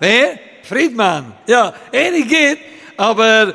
Nee, Friedman. Ja, ähnlich geht, aber